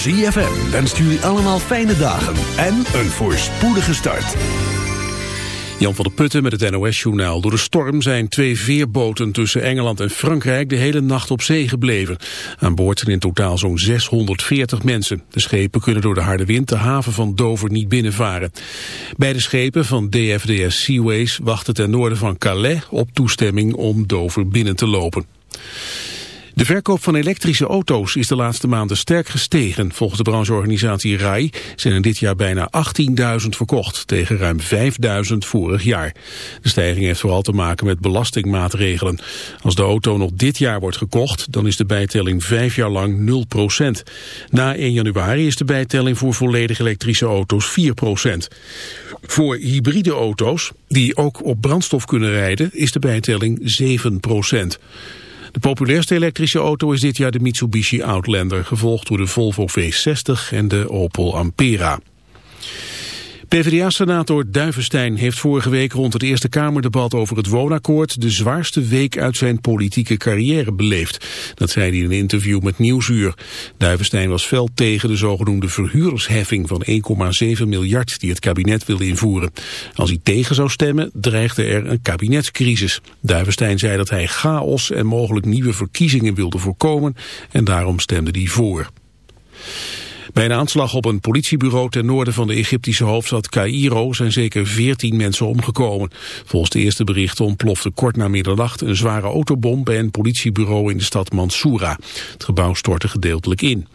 ZFM wenst jullie allemaal fijne dagen en een voorspoedige start. Jan van der Putten met het NOS-journaal. Door de storm zijn twee veerboten tussen Engeland en Frankrijk de hele nacht op zee gebleven. Aan boord zijn in totaal zo'n 640 mensen. De schepen kunnen door de harde wind de haven van Dover niet binnenvaren. Beide schepen van DFDS Seaways wachten ten noorden van Calais op toestemming om Dover binnen te lopen. De verkoop van elektrische auto's is de laatste maanden sterk gestegen. Volgens de brancheorganisatie RAI zijn er dit jaar bijna 18.000 verkocht, tegen ruim 5.000 vorig jaar. De stijging heeft vooral te maken met belastingmaatregelen. Als de auto nog dit jaar wordt gekocht, dan is de bijtelling vijf jaar lang 0%. Na 1 januari is de bijtelling voor volledig elektrische auto's 4%. Voor hybride auto's, die ook op brandstof kunnen rijden, is de bijtelling 7%. De populairste elektrische auto is dit jaar de Mitsubishi Outlander, gevolgd door de Volvo V60 en de Opel Ampera. PvdA-senator Duivenstein heeft vorige week rond het Eerste Kamerdebat over het woonakkoord de zwaarste week uit zijn politieke carrière beleefd. Dat zei hij in een interview met Nieuwsuur. Duivenstein was fel tegen de zogenoemde verhuurdersheffing van 1,7 miljard die het kabinet wil invoeren. Als hij tegen zou stemmen, dreigde er een kabinetscrisis. Duivenstein zei dat hij chaos en mogelijk nieuwe verkiezingen wilde voorkomen en daarom stemde hij voor. Bij een aanslag op een politiebureau ten noorden van de Egyptische hoofdstad Cairo zijn zeker 14 mensen omgekomen. Volgens de eerste berichten ontplofte kort na middernacht een zware autobom bij een politiebureau in de stad Mansoura. Het gebouw stortte gedeeltelijk in.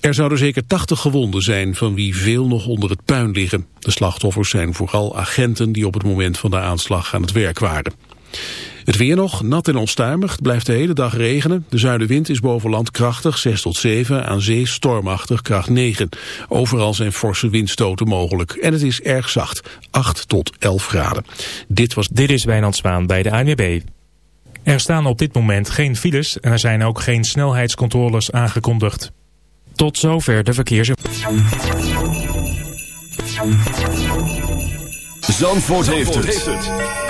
Er zouden zeker 80 gewonden zijn, van wie veel nog onder het puin liggen. De slachtoffers zijn vooral agenten die op het moment van de aanslag aan het werk waren. Het weer nog, nat en onstuimig, het blijft de hele dag regenen. De zuidenwind is boven land krachtig, 6 tot 7, aan zee stormachtig, kracht 9. Overal zijn forse windstoten mogelijk en het is erg zacht, 8 tot 11 graden. Dit was... Dit is Wijnand Zwaan bij de ANWB. Er staan op dit moment geen files en er zijn ook geen snelheidscontroles aangekondigd. Tot zover de verkeers... Zandvoort, heeft, het.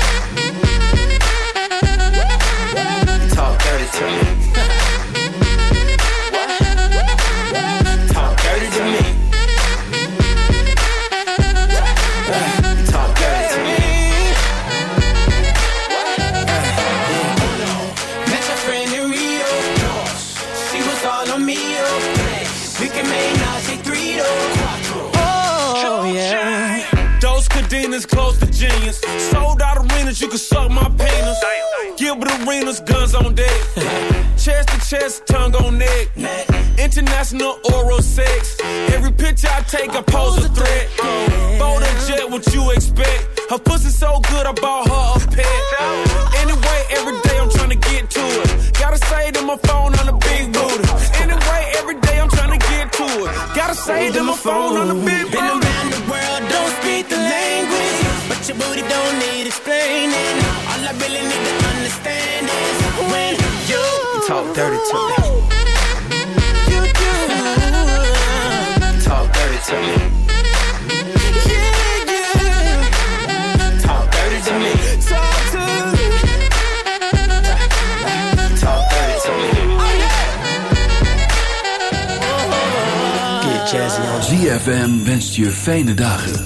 fijne dagen.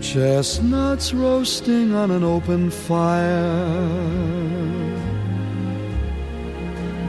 Chestnuts roasting on an open fire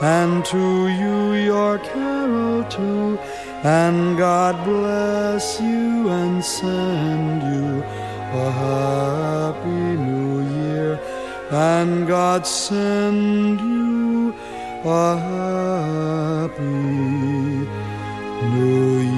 and to you your carol too. And God bless you and send you a happy new year. And God send you a happy new year.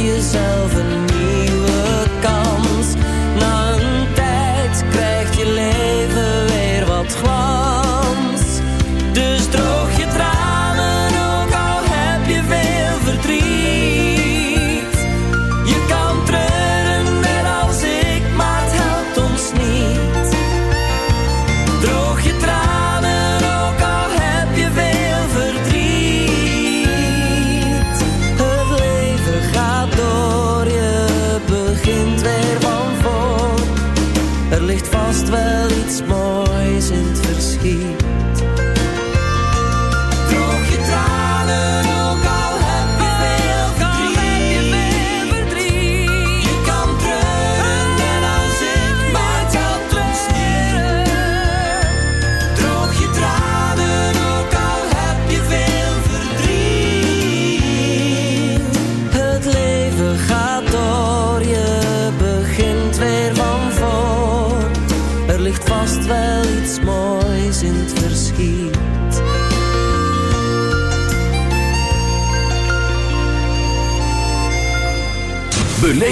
yourself and me.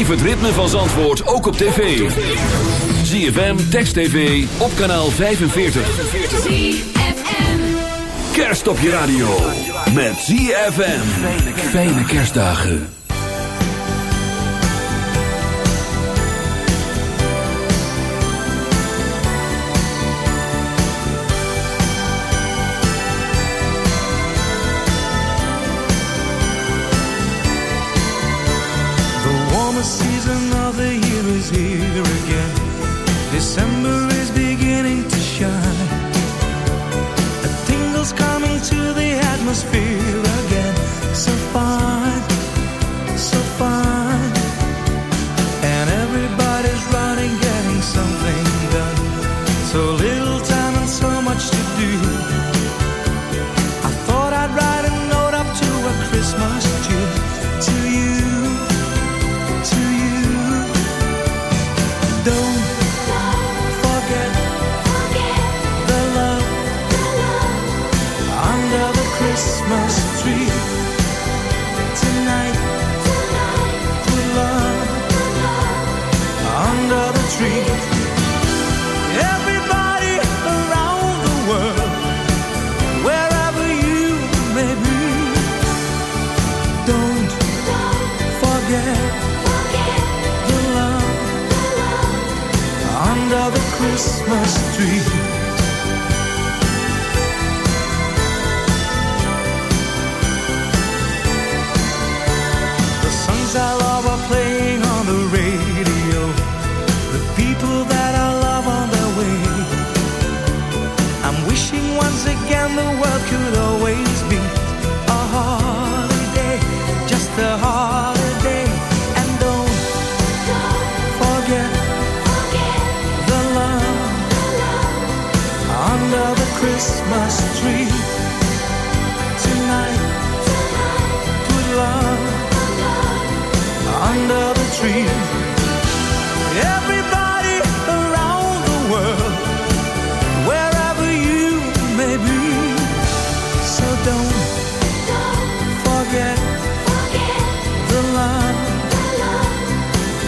Beleef het ritme van Zandvoort ook op tv. ZFM, Text TV, op kanaal 45. ZFM. Kerst op je radio. Met ZFM. Fijne kerstdagen. just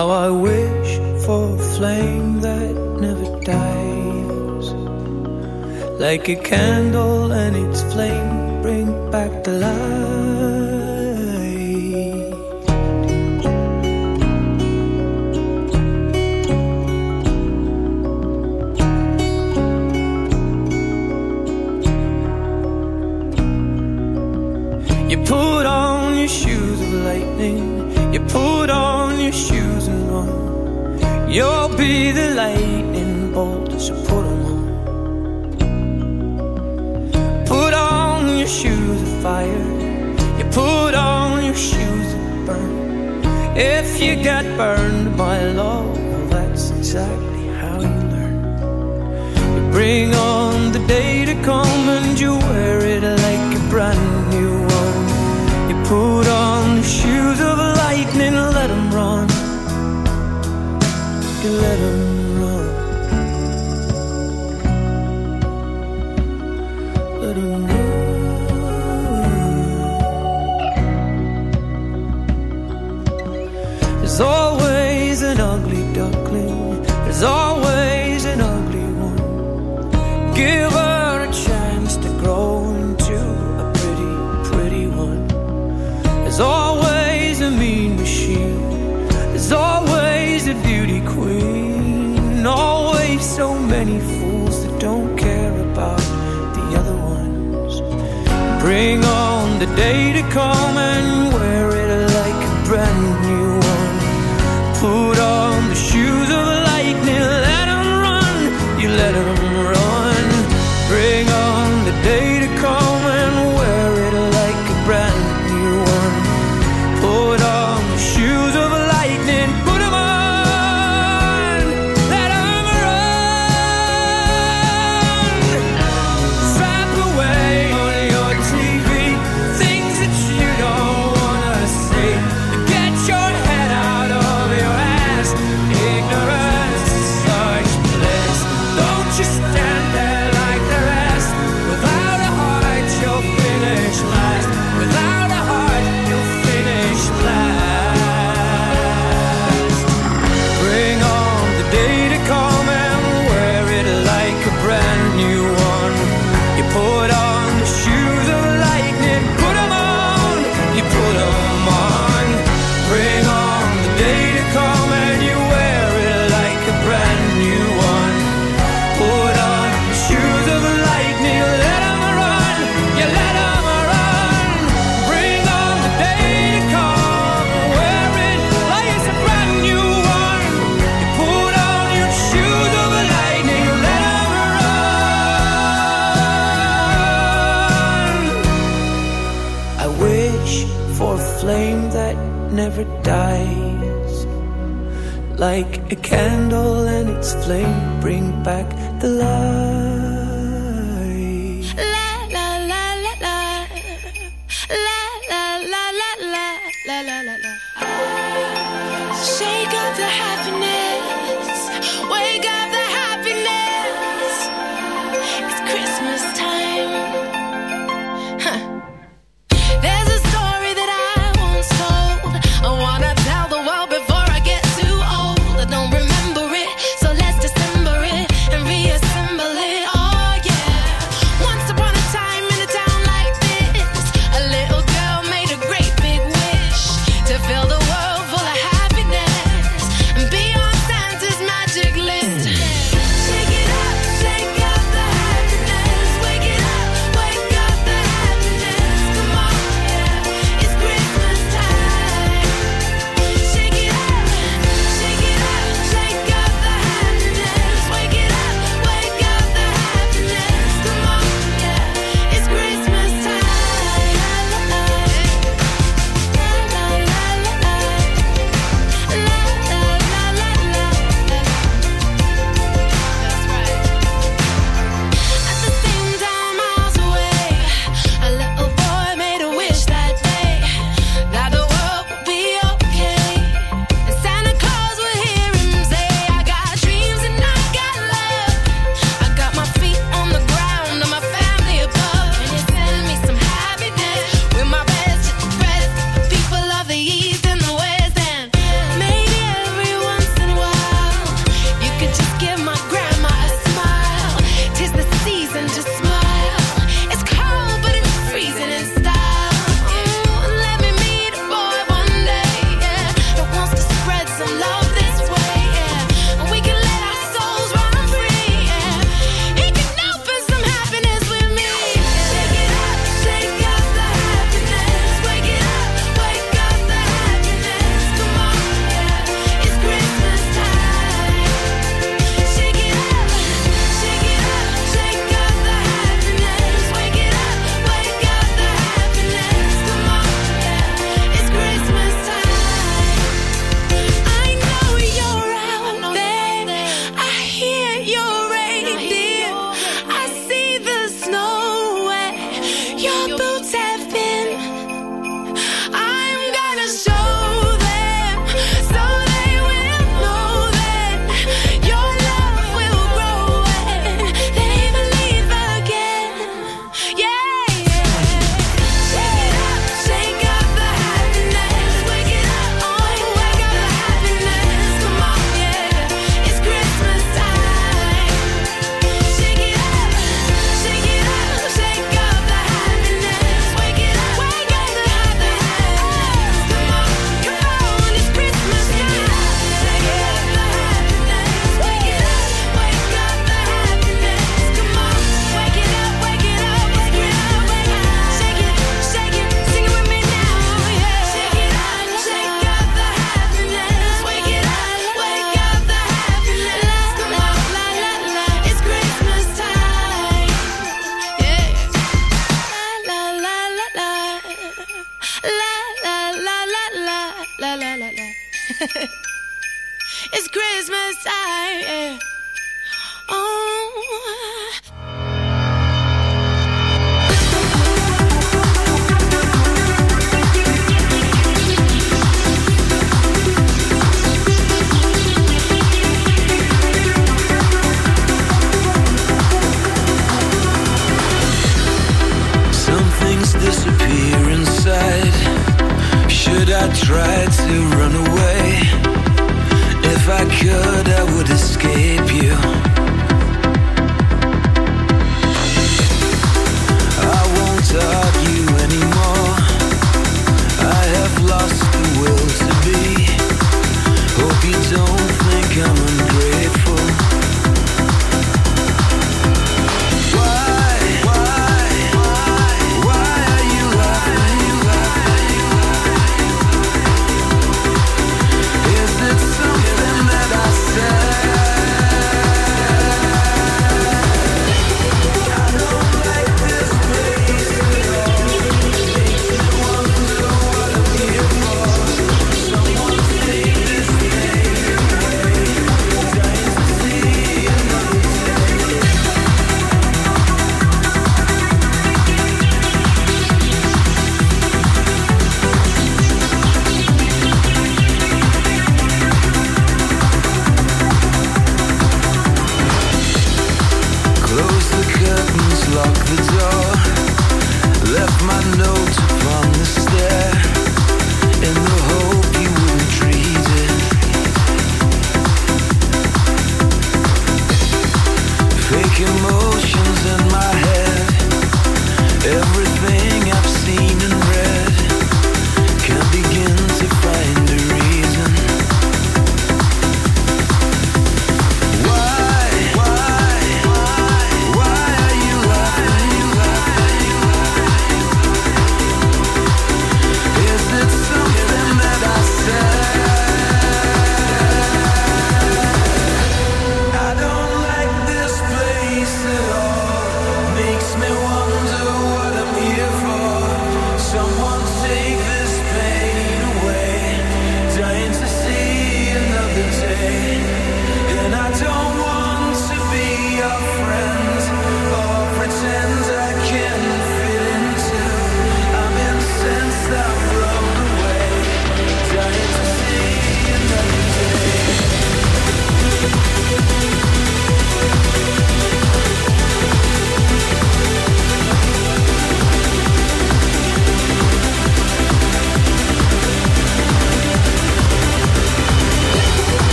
How I wish for a flame that never dies. Like a candle and its flame You put on your shoes and run. You'll be the lightning bolt, so put them on. Put on your shoes of fire. You put on your shoes of burn. If you get burned by love, well, that's exactly how you learn. You bring on the day to come can let the day to come and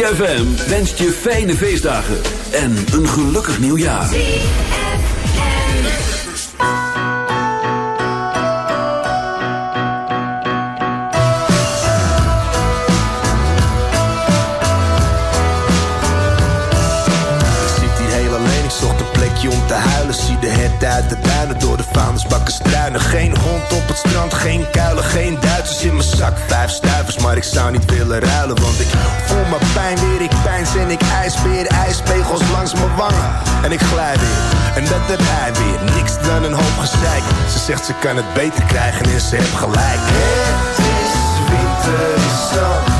ZFM wenst je fijne feestdagen en een gelukkig nieuwjaar. Ik zit hier heel alleen, ik zocht een plekje om te huilen. Zie de het uit de duinen door en ik glij weer. En dat heb hij weer, niks dan een hoop gezeik. Ze zegt ze kan het beter krijgen en ze heeft gelijk. Het is winter in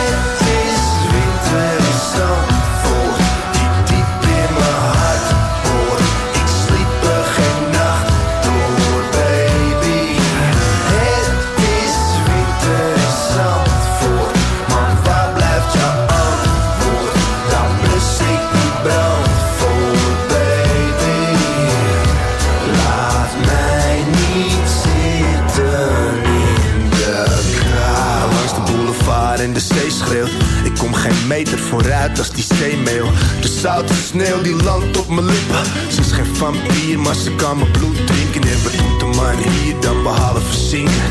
Meter vooruit als die zeemeel. De zoute sneeuw die landt op mijn lippen. Ze is geen vampier, maar ze kan mijn bloed drinken. En wat doet de man hier dan behalve zingen?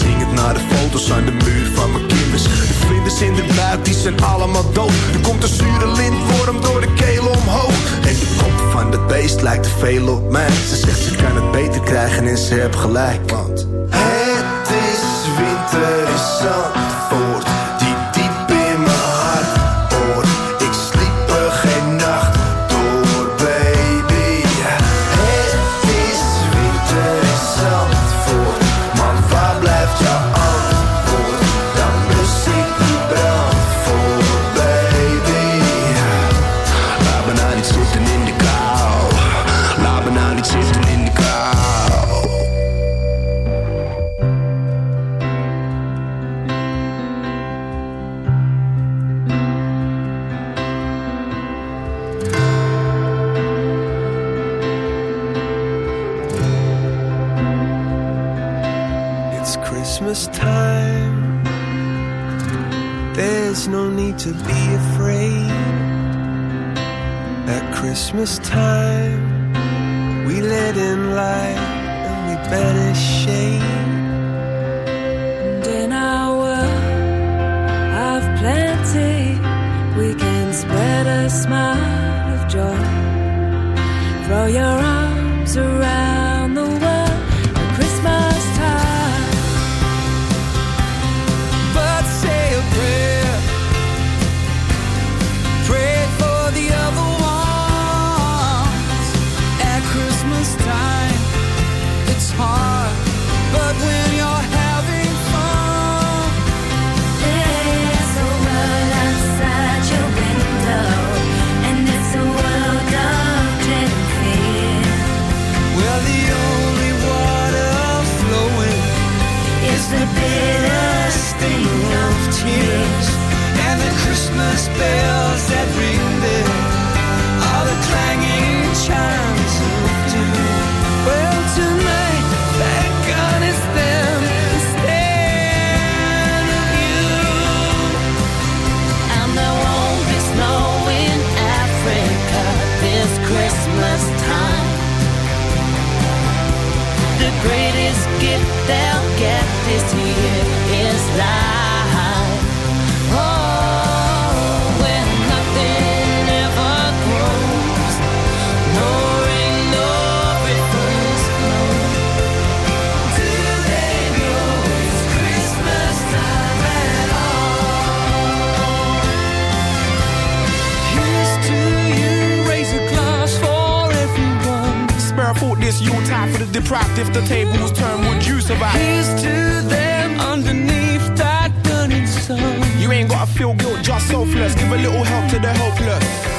Zing het naar de foto's aan de muur van mijn kinders. De vlinders in de buik, die zijn allemaal dood. Er komt een zure lintworm door de keel omhoog. En de kop van dat beest lijkt te veel op mij. Ze zegt ze kan het beter krijgen en ze heeft gelijk. Want het is winter in Zandvoort, Christmas time. There's no need to be afraid. At Christmas time, we let in light and we banish shame. And in our world of plenty, we can spread a smile of joy. Throw your arms around tears. And the Christmas bells if the tables turn, would you survive? Here's to them underneath that burning sun. You ain't gotta feel guilt, just selfless. Give a little help to the helpless.